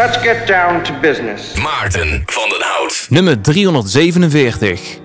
Let's get down to business. Maarten van den Hout. Nummer 347.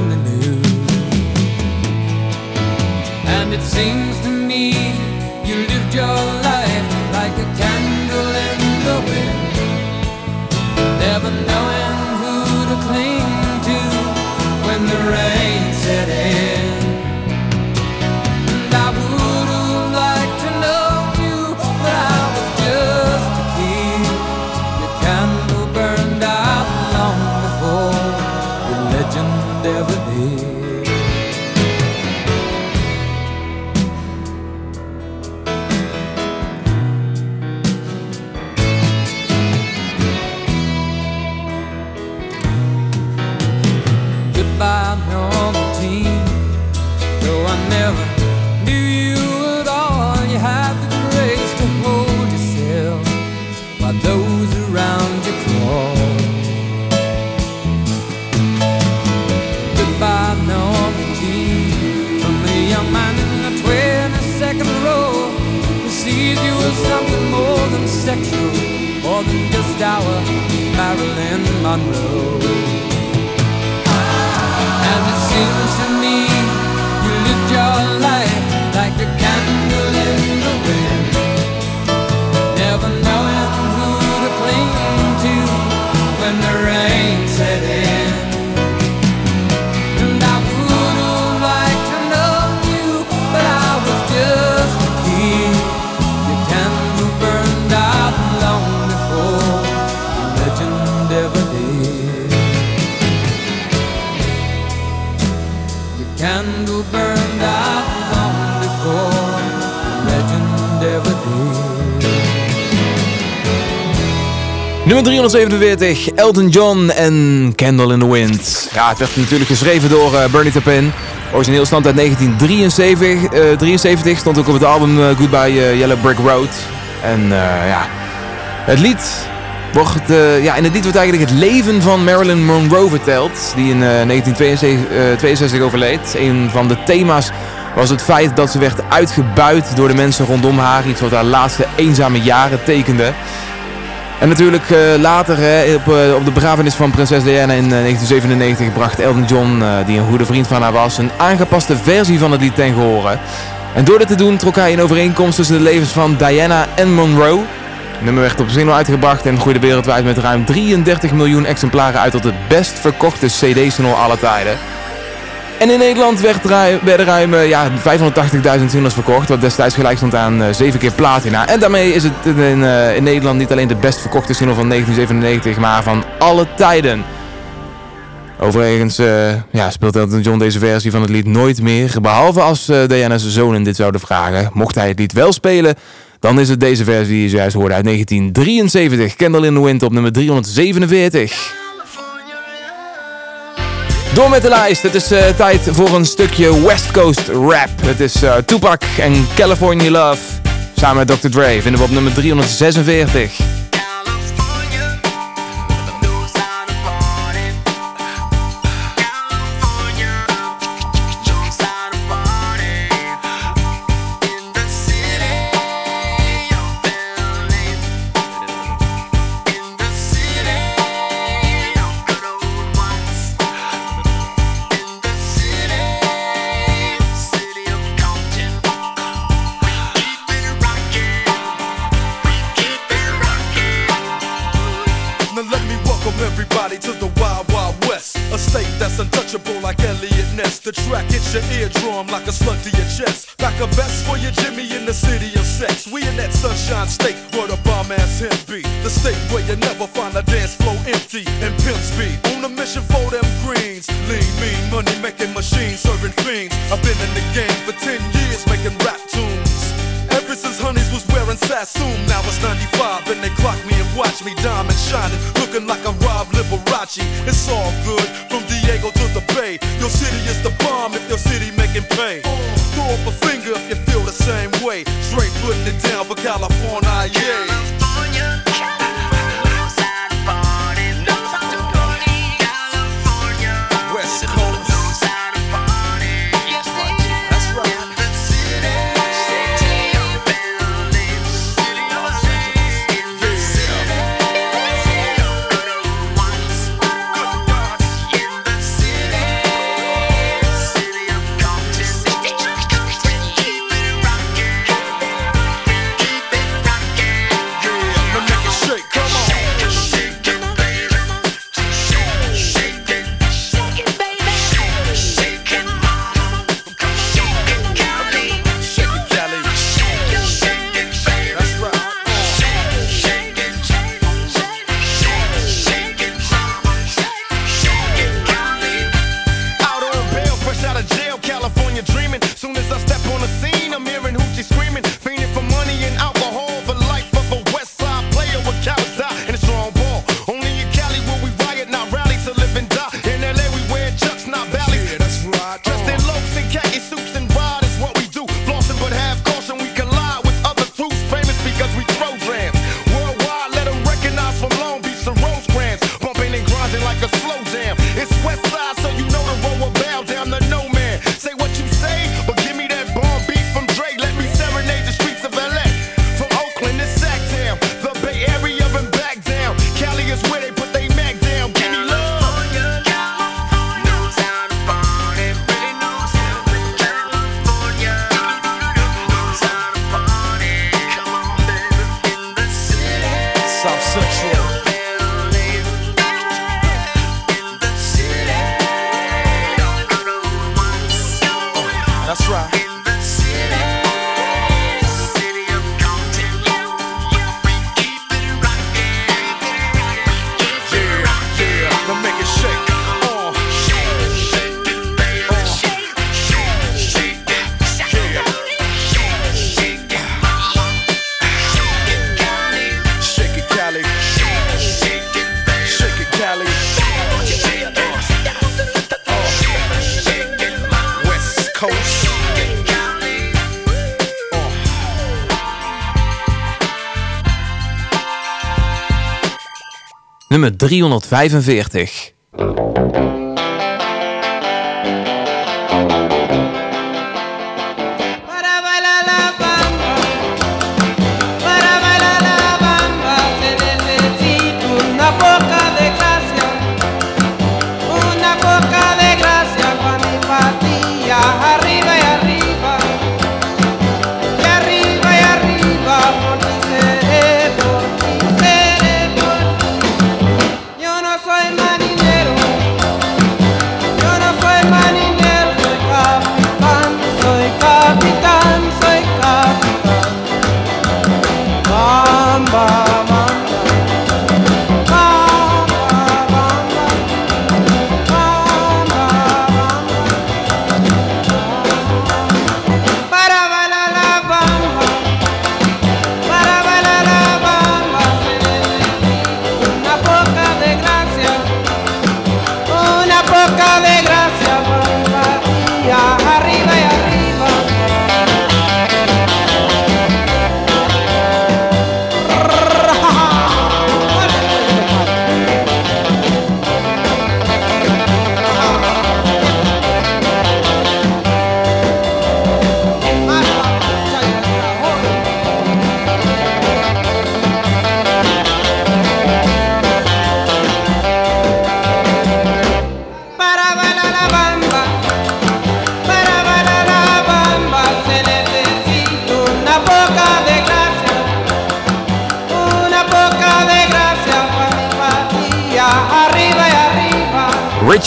In the news. And it seems to me you lived your Monroe. Nummer 347, Elton John en Candle in the Wind. Ja, het werd natuurlijk geschreven door eh, Bernie Taupin. Origineel stamt uit 1973. eh 73 stond ook op het album eh, Goodbye eh, Yellow Brick Road. En ja, het lied wordt... ja, in het lied wordt eigenlijk het leven van Marilyn Monroe verteld. Die in eh, 1962 overleed. Een van de thema's was het feit dat ze werd uitgebuit door de mensen rondom haar. Iets wat haar laatste eenzame jaren tekende. En natuurlijk eh, later hè, op, eh, op de begrafenis van prinses Diana in eh, 1997 bracht Elton John, eh, die een goede vriend van haar was, een aangepaste versie van het lied ten. En door dit te doen trok hij een overeenkomst tussen de levens van Diana en Monroe. Het nummer werd op single uitgebracht en groeide wereldwijd met ruim 33 miljoen exemplaren uit tot het best verkochte CD-single aller tijden. En in Nederland werden ruim eh, ja, 580.000 singles verkocht, wat destijds gelijk stond aan eh, 7 keer platina. En daarmee is het in, eh, in Nederland niet alleen de best verkochte single van 1997, maar van alle tijden. Overigens eh, ja, speelt Elton John deze versie van het lied nooit meer, behalve als eh, Diana's zonen dit zouden vragen. Mocht hij het lied wel spelen, dan is het deze versie die je zojuist hoorde uit 1973. Candle in the Wind op nummer 347. Door met de lijst. Het is uh, tijd voor een stukje West Coast rap. Het is uh, Tupac en California Love. Samen met Dr. Dre vinden we op nummer 346. Nummer 345.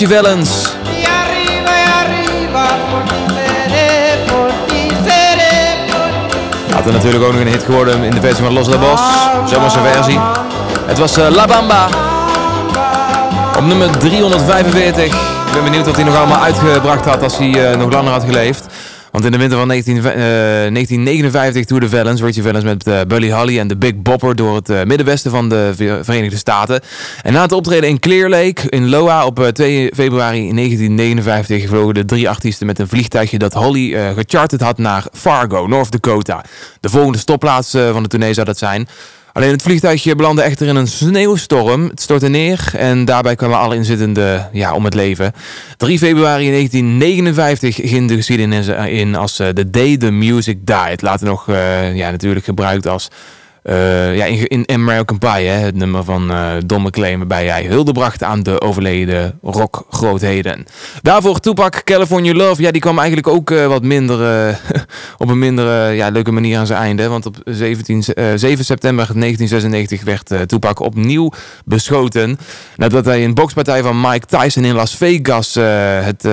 Ti Had er natuurlijk ook nog een hit geworden in de versie van Los Labos. Zomerse versie. Het was eh, La Bamba. Op nummer 345. Ik ben benieuwd wat hij nog allemaal uitgebracht had als hij eh, nog langer had geleefd. Want in de winter van 19, eh, 1959 toerde Valens, Richie Valens met eh, Buddy Holly en de Big Bopper door het eh, middenwesten van de Ve- Verenigde Staten. En na het optreden in Clear Lake in Loa op eh, 2 februari 1959 vlogen de drie artiesten met een vliegtuigje dat Holly eh, gecharterd had naar Fargo, North Dakota. De volgende stopplaats eh, van de tournee zou dat zijn. Alleen het vliegtuigje belandde echter in een sneeuwstorm. Het stortte neer en daarbij kwamen alle inzittenden ja, om het leven. 3 februari 1959 ging de geschiedenis in als eh, The Day the Music Died. Later nog eh, ja, natuurlijk gebruikt als eh, ja, in, in American Pie, hè, het nummer van eh Don McLean, waarbij hij hulde bracht aan de overleden rockgrootheden. Daarvoor Tupac, California Love, ja, die kwam eigenlijk ook eh, wat minder, op een minder ja, leuke manier aan zijn einde. Want op 17, eh, 7 september 1996 werd Tupac opnieuw beschoten. Nadat hij een bokspartij van Mike Tyson in Las Vegas, het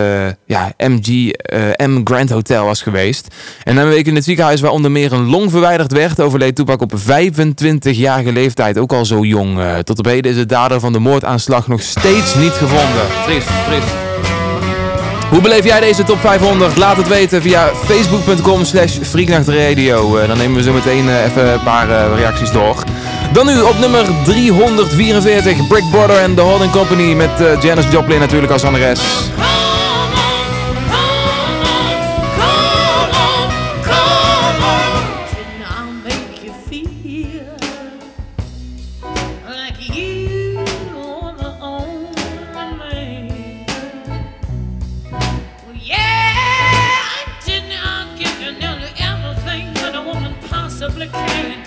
ja, MGM Grand Hotel was geweest. En na een week in het ziekenhuis waar onder meer een long verwijderd werd, overleed Tupac op 25-jarige leeftijd. Ook al zo jong. Eh, tot op heden is de dader van de moordaanslag nog steeds niet gevonden. Triest, triest. Hoe beleef jij deze top 500? Laat het weten via facebook.com slash freaknachtradio. Eh, dan nemen we zo meteen eh, even een paar reacties door. Dan nu op nummer 344, Brick Brother en The Holding Company met Janis Joplin natuurlijk als zangeres. complicated.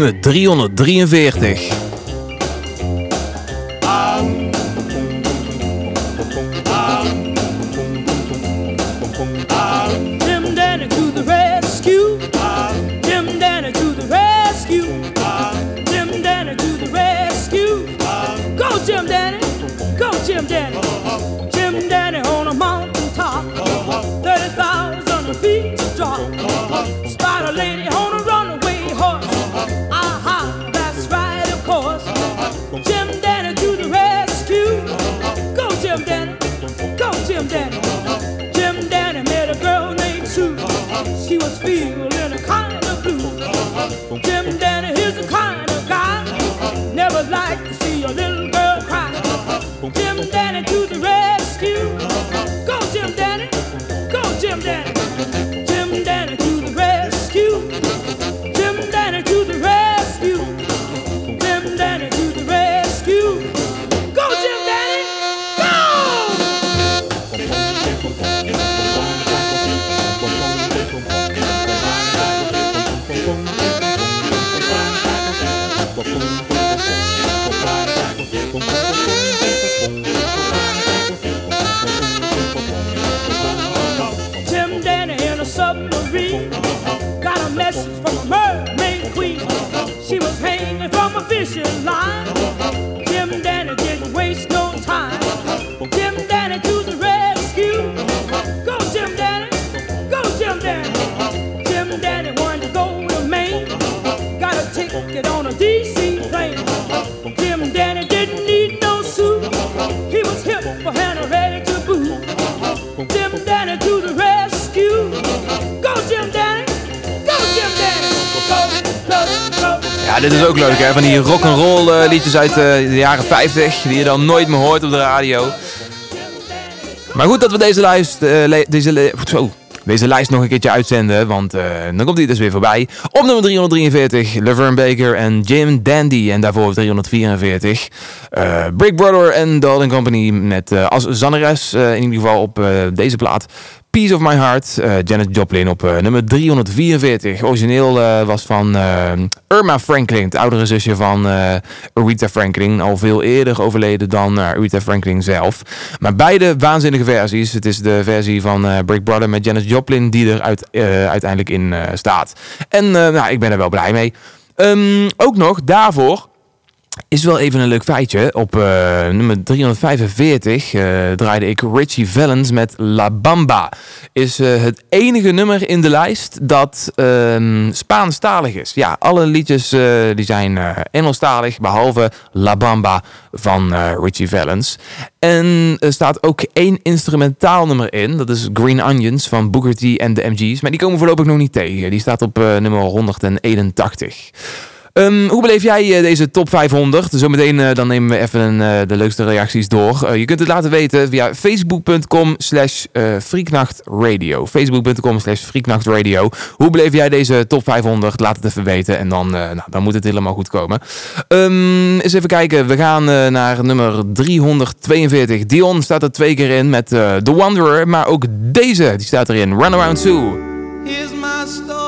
Nummer 343. Dit is ook leuk hè, van die rock'n'roll eh, liedjes uit eh, de jaren 50, die je dan nooit meer hoort op de radio. Maar goed dat we deze lijst, eh, deze, zo, deze lijst nog een keertje uitzenden, want dan komt hij dus weer voorbij. Op nummer 343, Laverne Baker en Jim Dandy. En daarvoor op 344, eh, Brick Brother en Dalton Company met als zangeres eh, in ieder geval op deze plaat. Piece of My Heart, eh, Janet Joplin op eh, nummer 344. Origineel eh, was van Irma Franklin, het oudere zusje van Aretha Franklin. Al veel eerder overleden dan Aretha Franklin zelf. Maar beide waanzinnige versies. Het is de versie van Brick Brother met Janet Joplin die er uit, uiteindelijk in staat. En nou, ik ben er wel blij mee. Ehm, ook nog daarvoor is wel even een leuk feitje. Op eh, nummer 345 eh, draaide ik Richie Valens met La Bamba. Is eh, het enige nummer in de lijst dat ehm Spaanstalig is. Ja, alle liedjes die zijn Engelstalig, behalve La Bamba van Richie Valens. En er staat ook één instrumentaal nummer in. Dat is Green Onions van Booker T en de MG's. Maar die komen voorlopig nog niet tegen. Die staat op nummer 181. Ehm, hoe beleef jij eh, deze top 500? Zometeen eh, dan nemen we even eh, de leukste reacties door. Je kunt het laten weten via facebook.com slash freaknachtradio. Facebook.com slash freaknachtradio. Hoe beleef jij deze top 500? Laat het even weten en dan, nou, dan moet het helemaal goed komen. Ehm, eens even kijken. We gaan naar nummer 342. Dion staat er twee keer in met The Wanderer. Maar ook deze, die staat erin. Run Around Sue. Here's my story,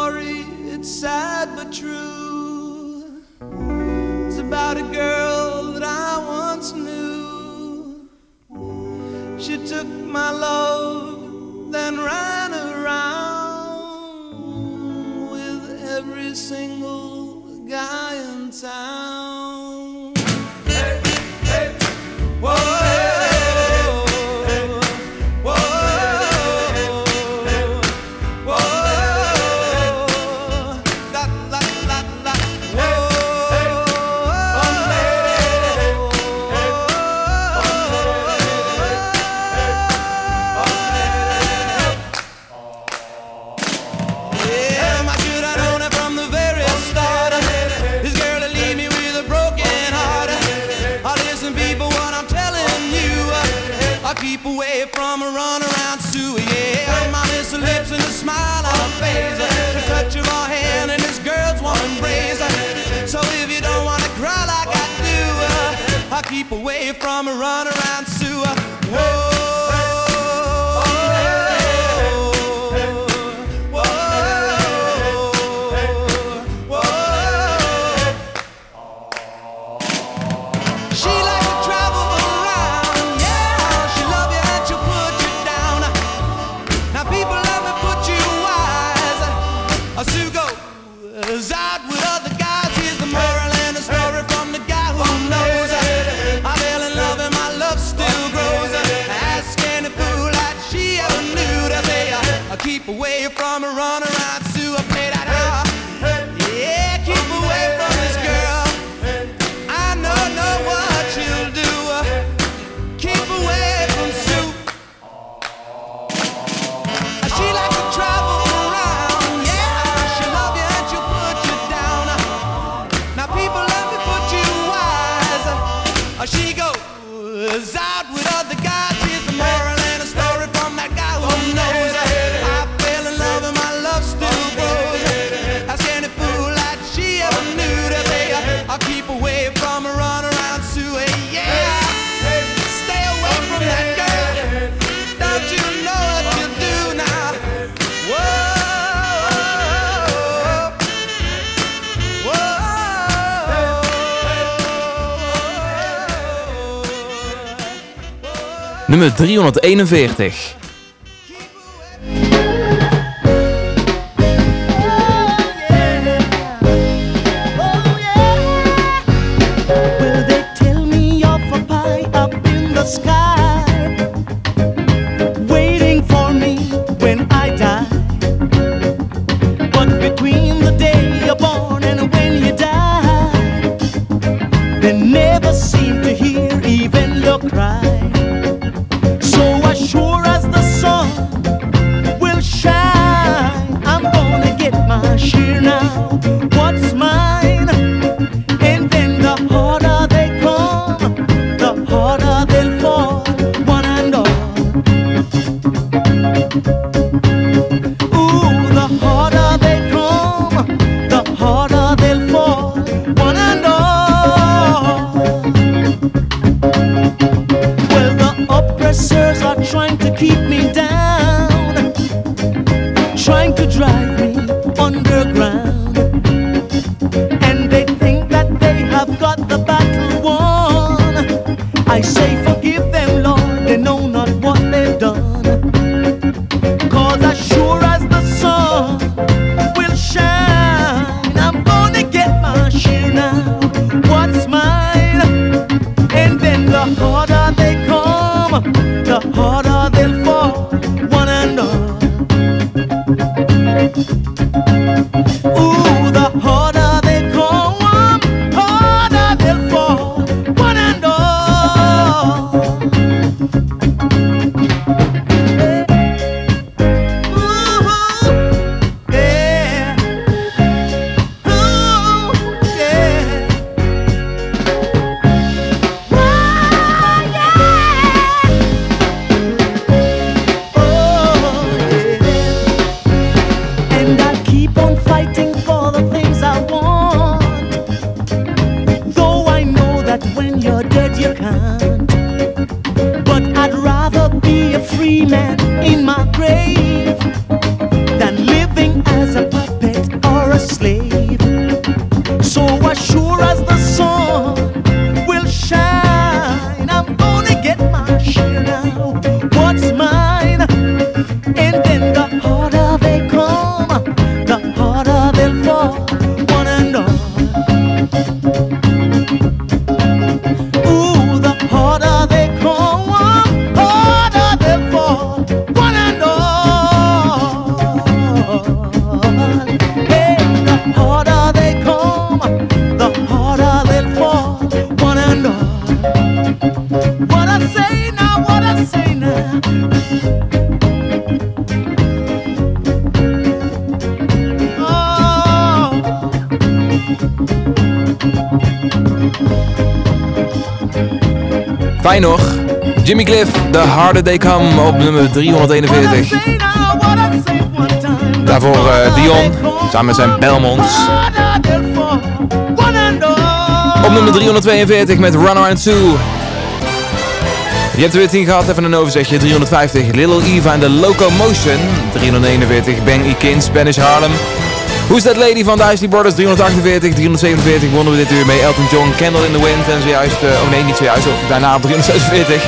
keep away from a run around Sue. Whoa. Whoa, nummer 341. could drive. Nog. Jimmy Cliff, The Harder They Come op nummer 341. Daarvoor eh, Dion, samen met zijn Belmonts. Op nummer 342 met Runaround Sue. 2. Je hebt er weer 10 gehad, even een overzichtje. 350 Little Eva en The Locomotion. 341 Bang E. Spanish Harlem. Who's That Lady van de Isley Borders 348, 347 wonnen we dit uur mee. Elton John, Candle in the Wind. En zojuist, eh, oh nee, niet zojuist. Daarna op 346.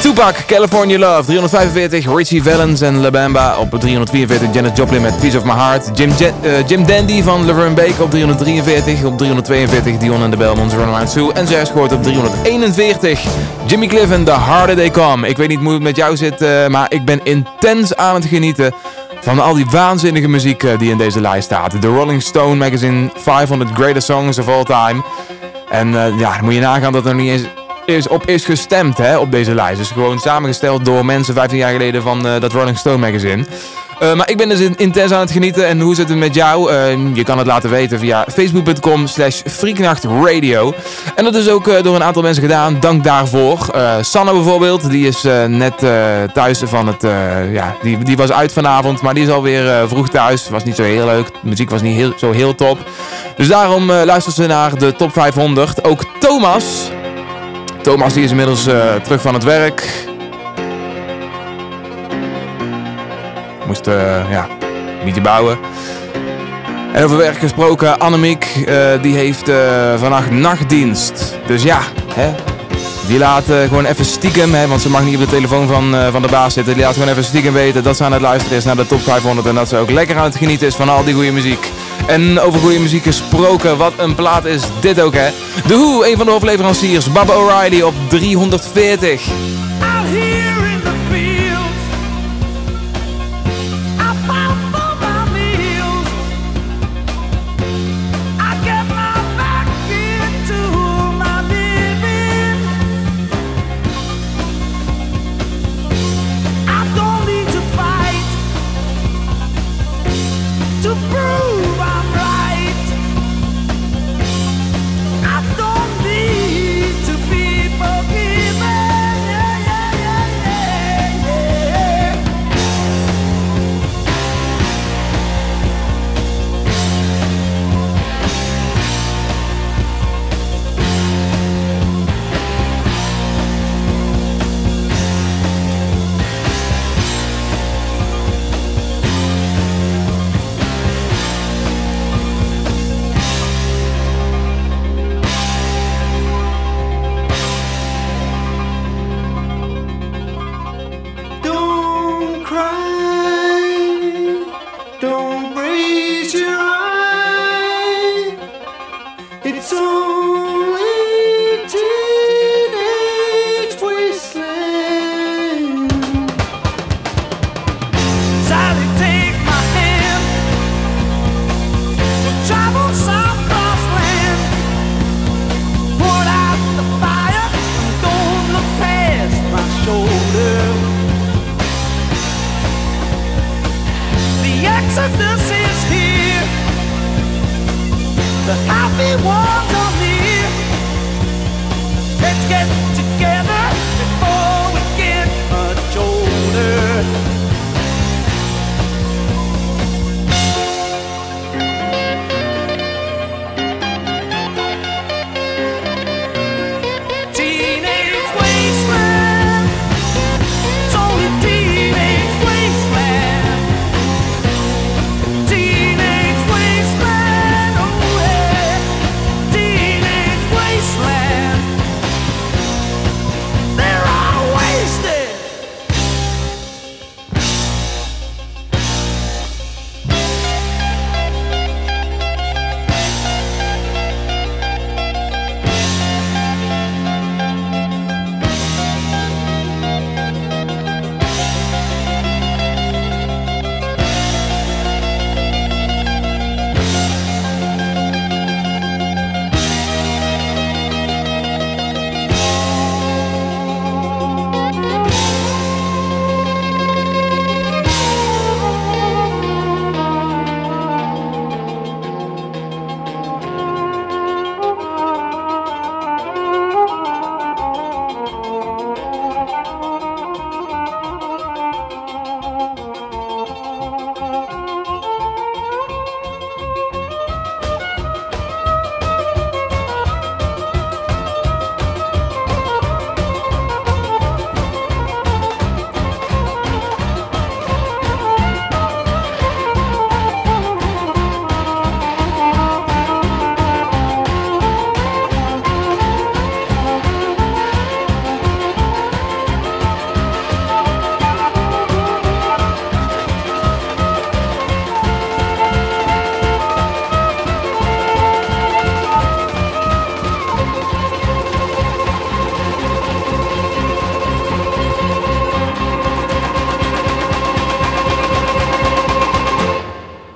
Tupac, California Love, 345. Richie Valens en Labamba op 344. Janet Joplin met Piece of My Heart. Jim, eh, Jim Dandy van Laverne Bake op 343. Op 342 Dion en de Belmonts Runaround Sue. En zojuist gehoord op 341. Jimmy Cliff en The Harder They Come. Ik weet niet hoe het met jou zit, eh, maar ik ben intens aan het genieten van al die waanzinnige muziek eh, die in deze lijst staat. De Rolling Stone Magazine 500 Greatest Songs of All Time. En eh, ja, moet je nagaan dat er niet eens op is gestemd hè, op deze lijst. Dus gewoon samengesteld door mensen 15 jaar geleden van eh, dat Rolling Stone magazine. Eh, maar ik ben dus in- intens aan het genieten. En hoe zit het met jou? Eh, je kan het laten weten via facebook.com slash freaknachtradio. En dat is ook eh, door een aantal mensen gedaan. Dank daarvoor. Eh, Sanne bijvoorbeeld, die is net thuis van het... ja, die, die was uit vanavond, maar die is alweer vroeg thuis. Was niet zo heel leuk. De muziek was niet heel, zo heel top. Dus daarom luistert ze naar de top 500. Ook Thomas... Thomas die is inmiddels terug van het werk. Moest uh, ja, een beetje bouwen. En over werk gesproken, Annemiek, uh, die heeft uh, vannacht nachtdienst. Dus ja, hè, die laat gewoon even stiekem, hè, want ze mag niet op de telefoon van, van de baas zitten. Die laat gewoon even stiekem weten dat ze aan het luisteren is naar de top 500. En dat ze ook lekker aan het genieten is van al die goede muziek. En over goede muziek gesproken, wat een plaat is dit ook hè. De Who, een van de hoofdleveranciers, Baba O'Reilly op 340.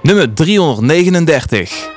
Nummer 339.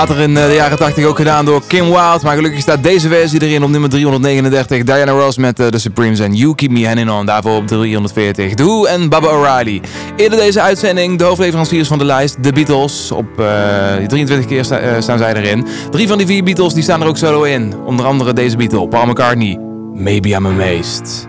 Later in eh, de jaren 80 ook gedaan door Kim Wilde. Maar gelukkig staat deze versie erin op nummer 339. Diana Ross met de The Supremes en You Keep Me Hanging On. Daarvoor op 340. Doe en Baba O'Reilly. Eerder deze uitzending de hoofdleveranciers van de lijst. De Beatles. Op eh, 23 keer staan zij erin. Drie van die vier Beatles die staan er ook solo in. Onder andere deze Beatle. Paul McCartney. Maybe I'm Amazed.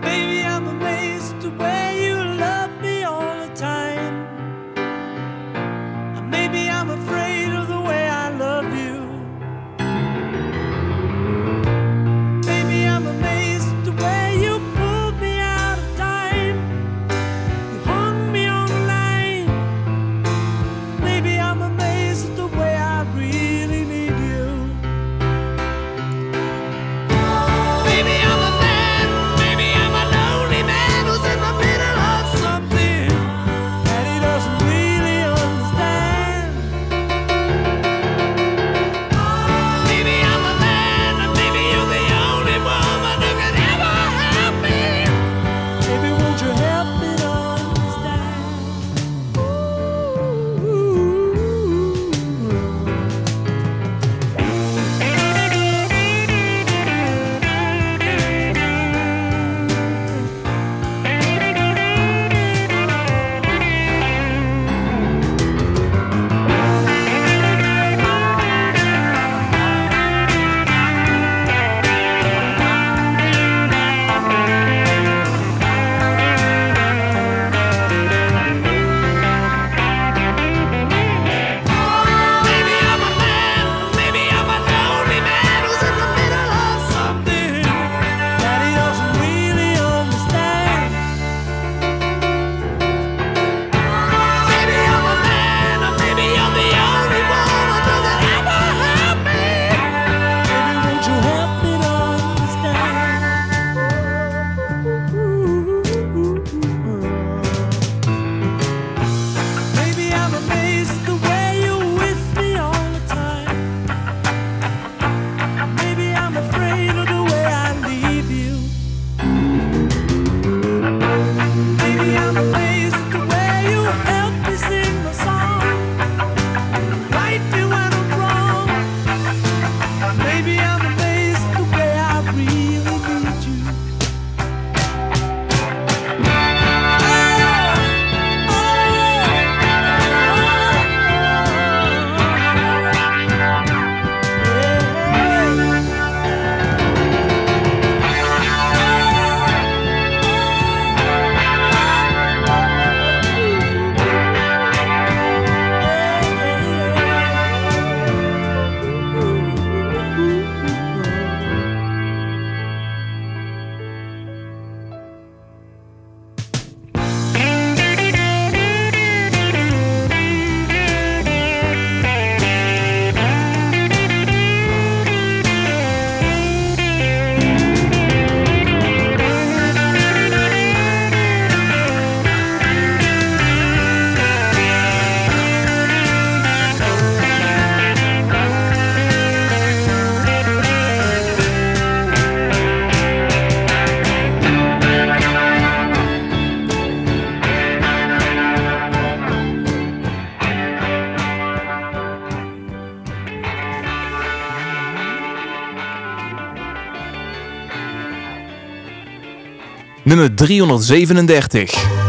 Nummer 337.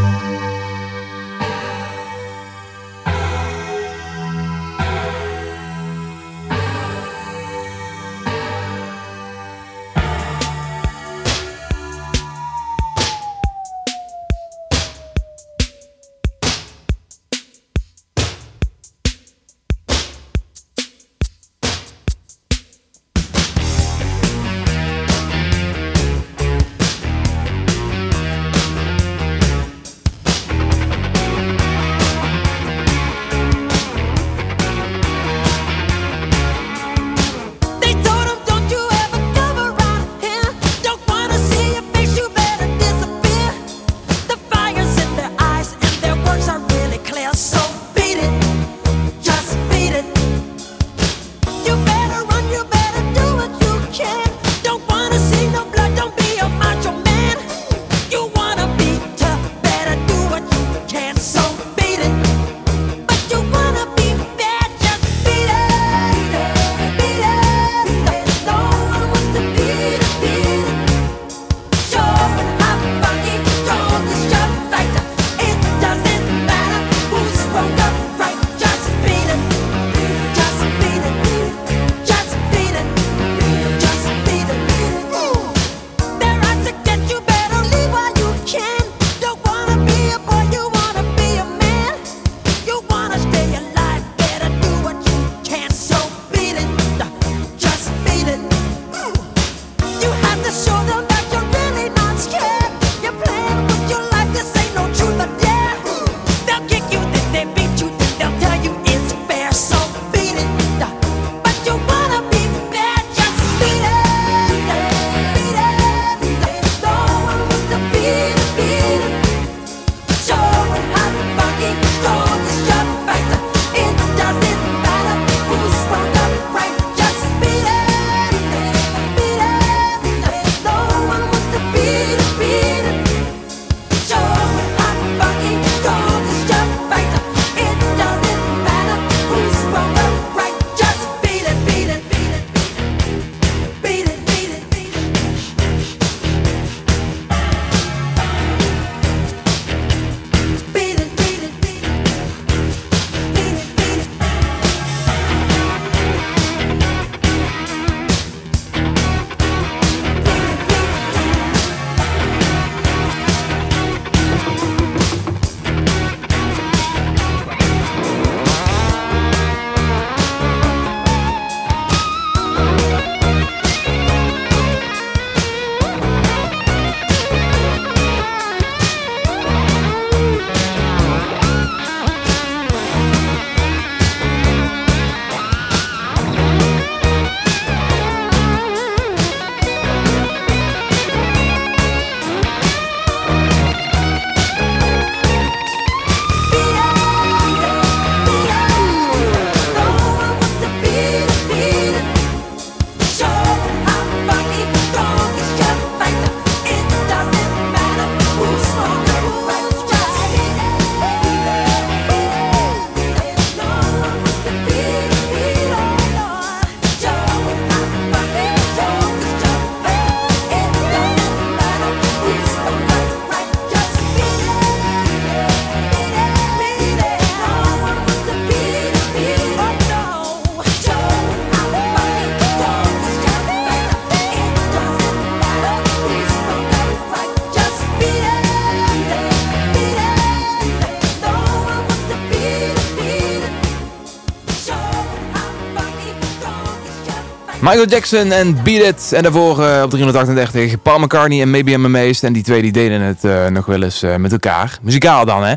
Michael Jackson en Beat It. En daarvoor eh, op 338 Paul McCartney en Maybe I'm Amazed. En die twee die deden het eh, nog wel eens eh, met elkaar. Muzikaal dan, hè.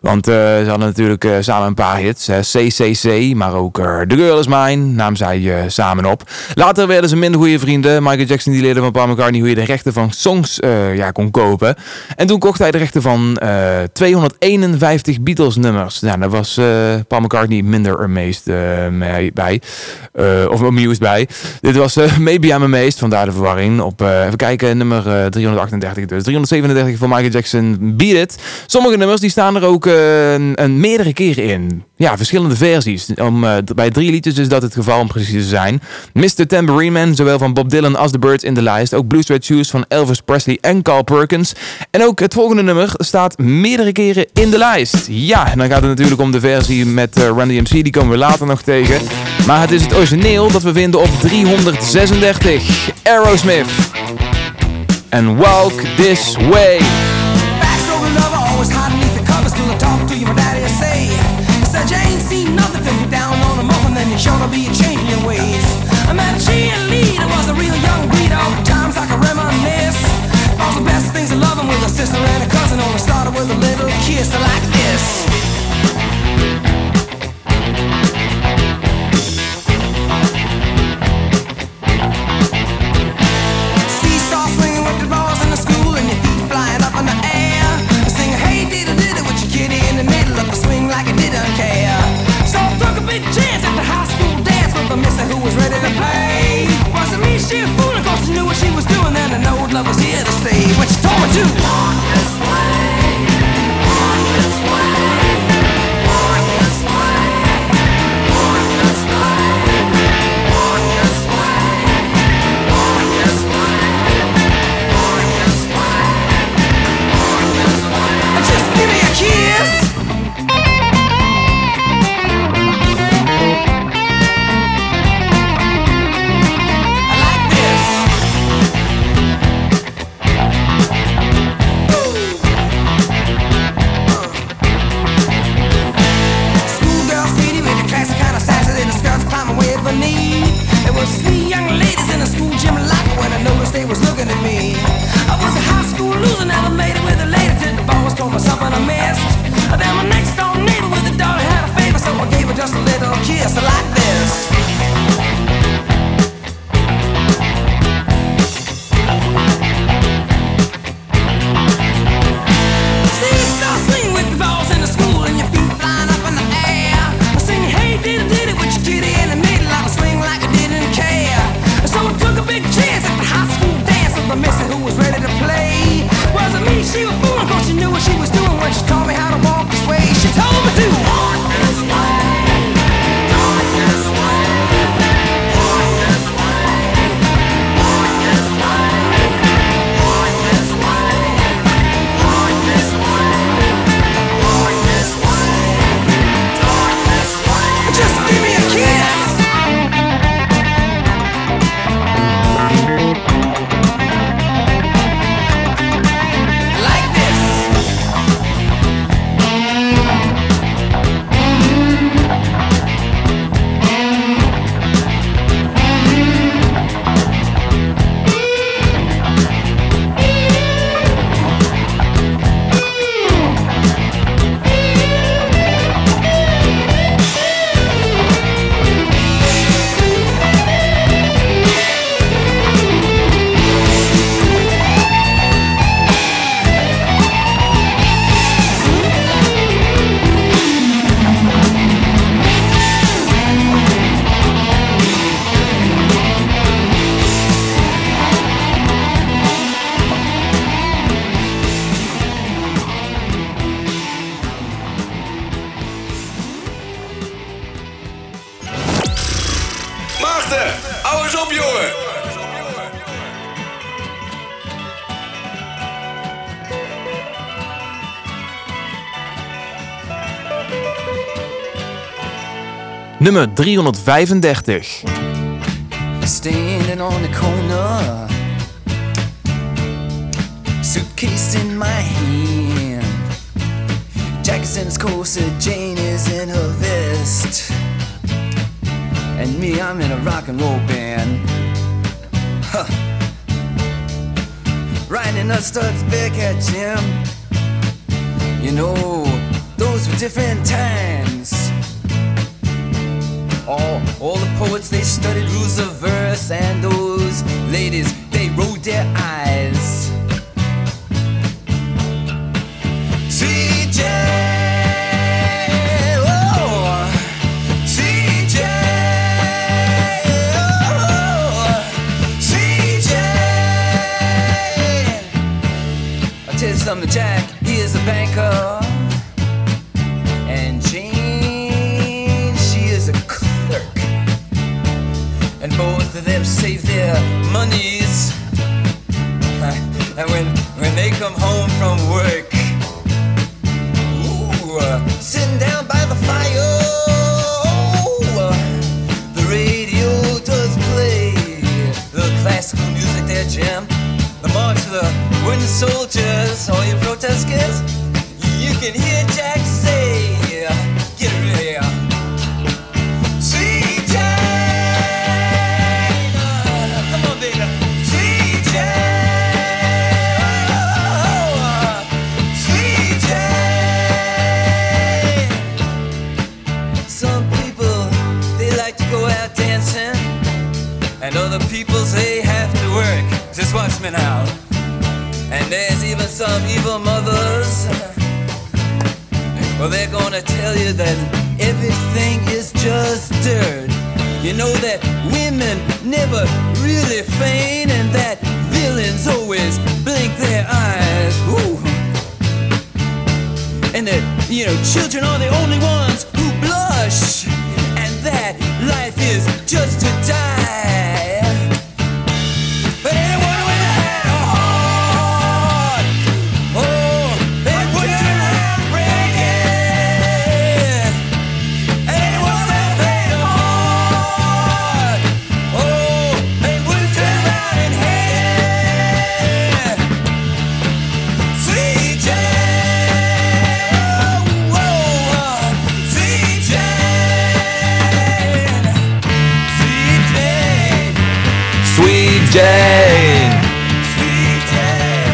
Want eh, ze hadden natuurlijk eh, samen een paar hits. Hè. CCC, maar ook eh, The Girl Is Mine namen zij samen op. Later werden ze minder goede vrienden. Michael Jackson die leerde van Paul McCartney hoe je de rechten van songs ja, kon kopen. En toen kocht hij de rechten van 251 Beatles nummers. Nou, daar was Paul McCartney minder amazed bij. of amused bij. Dit was Maybe I'm Amazed, vandaar de verwarring. Op, even kijken, nummer 338 dus. 337 van Michael Jackson, Beat It. Sommige nummers die staan er ook een, een meerdere keren in. Ja, verschillende versies. Om, eh, bij drie liedjes is dat het geval om precies te zijn. Mr. Tambourine Man, zowel van Bob Dylan als The Birds in de Lijst. Ook Blue Sweat Shoes van Elvis Presley en Carl Perkins. En ook het volgende nummer staat meerdere keren in de lijst. Ja, en dan gaat het natuurlijk om de versie met eh, Randy MC. Die komen we later nog tegen. Maar het is het origineel dat we vinden op 336. Aerosmith. En Walk This Way. sure to be a change in your ways. My cheerleader was a real young breed. All times I can reminisce. All the best things I love with a sister and a cousin. Only started with a little kiss. I like Nummer 335. Standing on the corner. Suitcase in my hand. Jackson's corset, Jane is in her vest. And me, I'm in a rock and roll band. Huh. Riding a Studs Beck at gym You know, those were different times. all. All the poets they study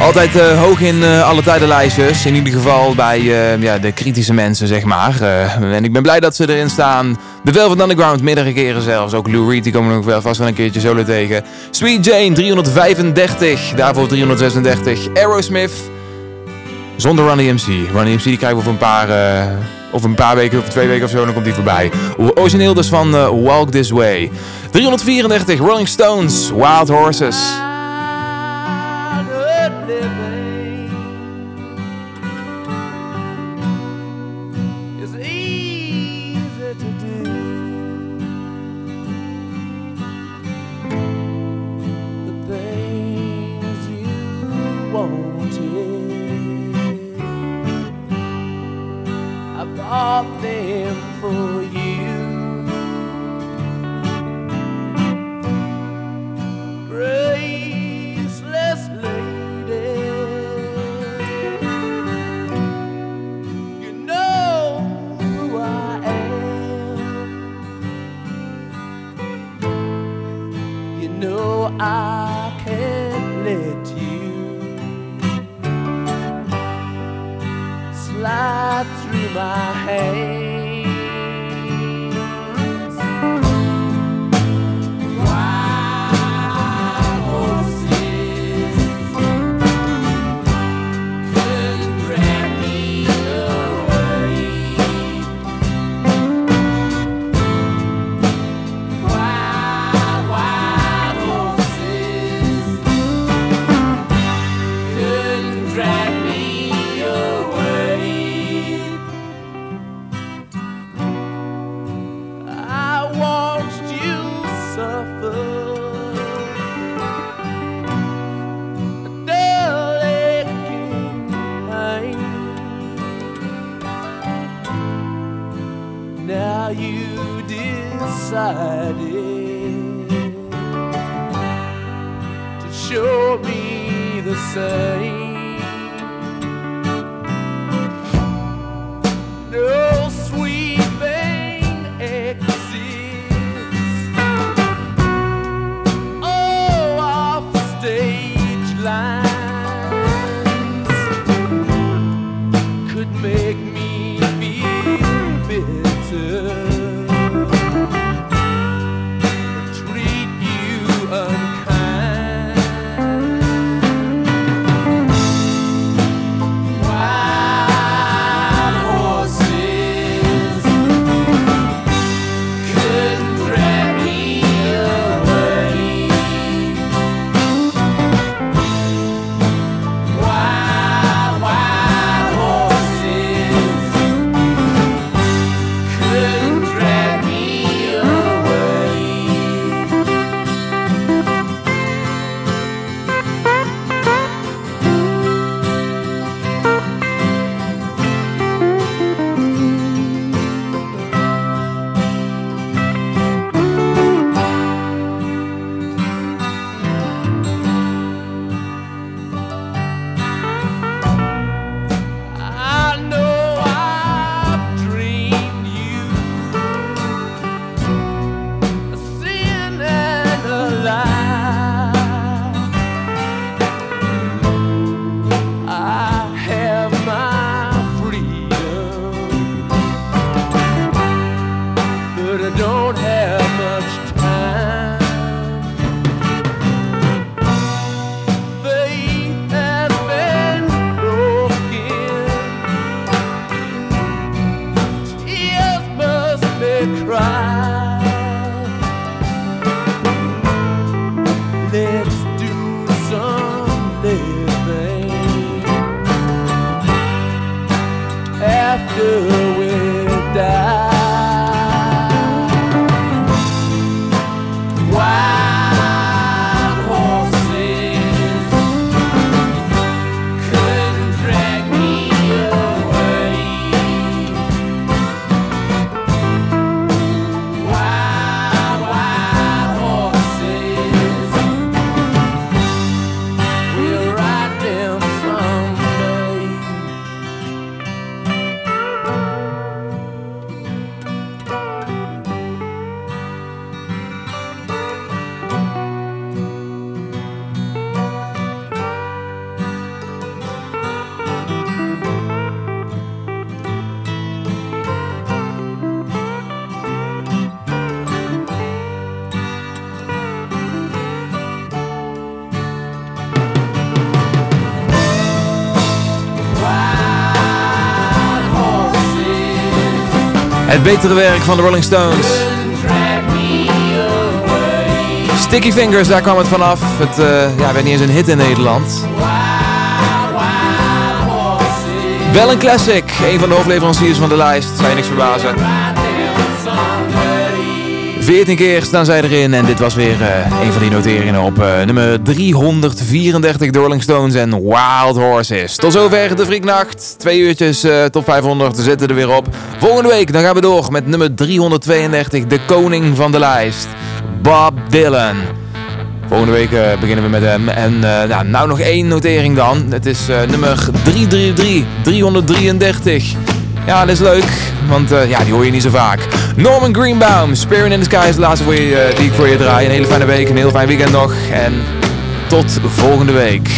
Altijd eh, hoog in uh, alle tijdenlijstjes. In ieder geval bij eh, ja, de kritische mensen, zeg maar. en ik ben blij dat ze erin staan. De Velvet Underground meerdere keren zelfs. Ook Lou Reed, die komen nog wel vast wel een keertje solo tegen. Sweet Jane, 335. Daarvoor 336. Aerosmith. Zonder Runny MC. Runny MC die krijgen we voor een paar... of een paar weken of twee weken of zo, dan komt die voorbij. Origineel dus van Walk This Way. 334, Rolling Stones, Wild Horses. through my head. say. Het betere werk van de Rolling Stones. Sticky Fingers, daar kwam het vanaf. Het eh, ja, werd niet eens een hit in Nederland. Wel een classic. Een van de hoofdleveranciers van de lijst. Zou je niks verbazen. 14 keer staan zij erin en dit was weer eh, een van die noteringen op eh, nummer 334 de Rolling Stones en Wild Horses. Tot zover de Frieknacht. Twee uurtjes eh, top 500 zitten er weer op. Volgende week dan gaan we door met nummer 332, de koning van de lijst, Bob Dylan. Volgende week beginnen we met hem. En nou, nou nog één notering dan. Het is nummer 333, 333. Ja, dat is leuk, want eh, ja, die hoor je niet zo vaak. Norman Greenbaum, Spirit in the Sky is de laatste voor eh, die ik voor je draai. Een hele fijne week, een heel fijn weekend nog. En tot volgende week.